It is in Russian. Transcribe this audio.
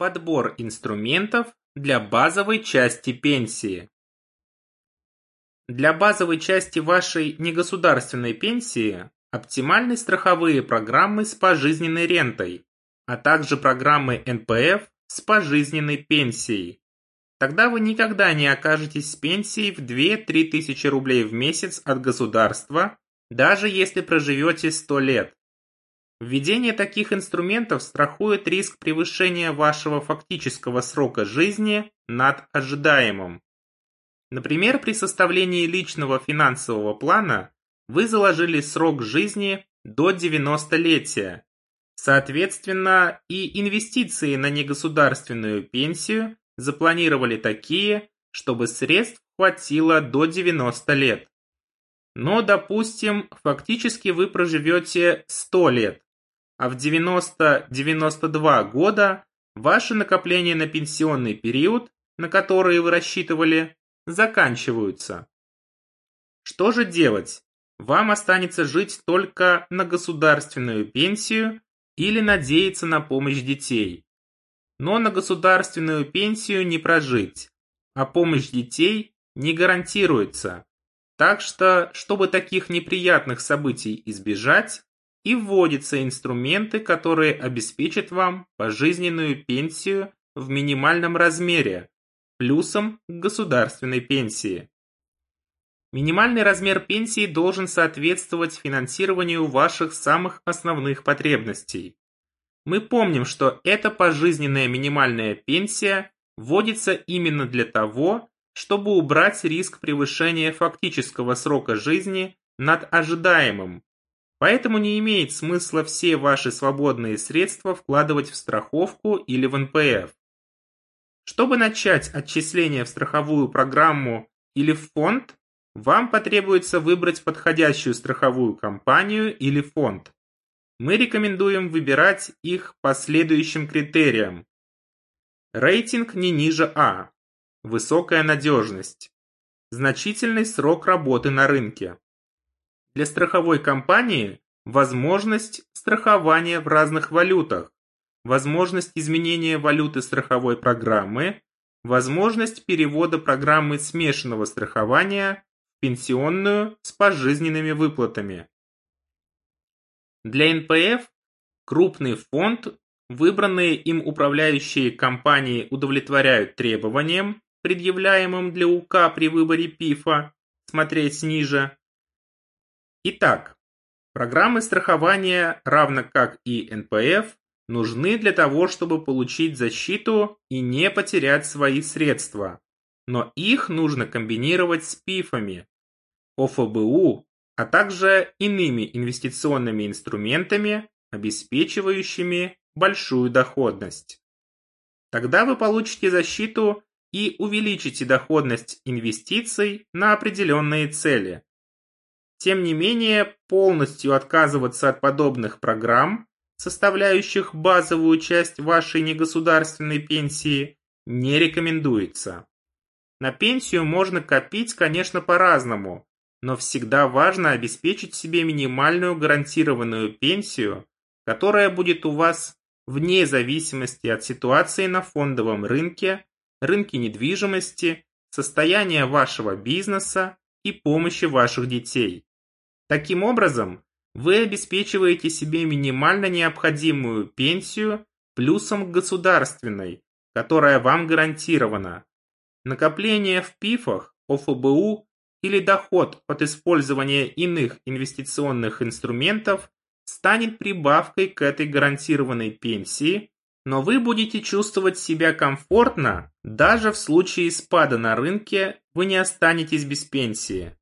Подбор инструментов для базовой части пенсии. Для базовой части вашей негосударственной пенсии оптимальны страховые программы с пожизненной рентой, а также программы НПФ с пожизненной пенсией. Тогда вы никогда не окажетесь с пенсией в 2-3 тысячи рублей в месяц от государства, даже если проживете 100 лет. Введение таких инструментов страхует риск превышения вашего фактического срока жизни над ожидаемым. Например, при составлении личного финансового плана вы заложили срок жизни до 90-летия. Соответственно, и инвестиции на негосударственную пенсию запланировали такие, чтобы средств хватило до 90 лет. Но, допустим, фактически вы проживете 100 лет а в 90-92 года ваши накопления на пенсионный период, на которые вы рассчитывали, заканчиваются. Что же делать? Вам останется жить только на государственную пенсию или надеяться на помощь детей. Но на государственную пенсию не прожить, а помощь детей не гарантируется. Так что, чтобы таких неприятных событий избежать, и вводятся инструменты, которые обеспечат вам пожизненную пенсию в минимальном размере, плюсом к государственной пенсии. Минимальный размер пенсии должен соответствовать финансированию ваших самых основных потребностей. Мы помним, что эта пожизненная минимальная пенсия вводится именно для того, чтобы убрать риск превышения фактического срока жизни над ожидаемым, Поэтому не имеет смысла все ваши свободные средства вкладывать в страховку или в НПФ. Чтобы начать отчисление в страховую программу или в фонд, вам потребуется выбрать подходящую страховую компанию или фонд. Мы рекомендуем выбирать их по следующим критериям. Рейтинг не ниже А. Высокая надежность. Значительный срок работы на рынке. Для страховой компании возможность страхования в разных валютах, возможность изменения валюты страховой программы, возможность перевода программы смешанного страхования в пенсионную с пожизненными выплатами. Для НПФ крупный фонд, выбранные им управляющие компании удовлетворяют требованиям, предъявляемым для УК при выборе ПИФа, смотреть ниже, Итак, программы страхования, равно как и НПФ, нужны для того, чтобы получить защиту и не потерять свои средства. Но их нужно комбинировать с ПИФами, ОФБУ, а также иными инвестиционными инструментами, обеспечивающими большую доходность. Тогда вы получите защиту и увеличите доходность инвестиций на определенные цели, тем не менее, полностью отказываться от подобных программ, составляющих базовую часть вашей негосударственной пенсии, не рекомендуется. На пенсию можно копить, конечно, по-разному, но всегда важно обеспечить себе минимальную гарантированную пенсию, которая будет у вас вне зависимости от ситуации на фондовом рынке, рынке недвижимости, состояния вашего бизнеса и помощи ваших детей. Таким образом, вы обеспечиваете себе минимально необходимую пенсию плюсом к государственной, которая вам гарантирована. Накопление в ПИФах, ОФБУ или доход от использования иных инвестиционных инструментов станет прибавкой к этой гарантированной пенсии, но вы будете чувствовать себя комфортно, даже в случае спада на рынке вы не останетесь без пенсии.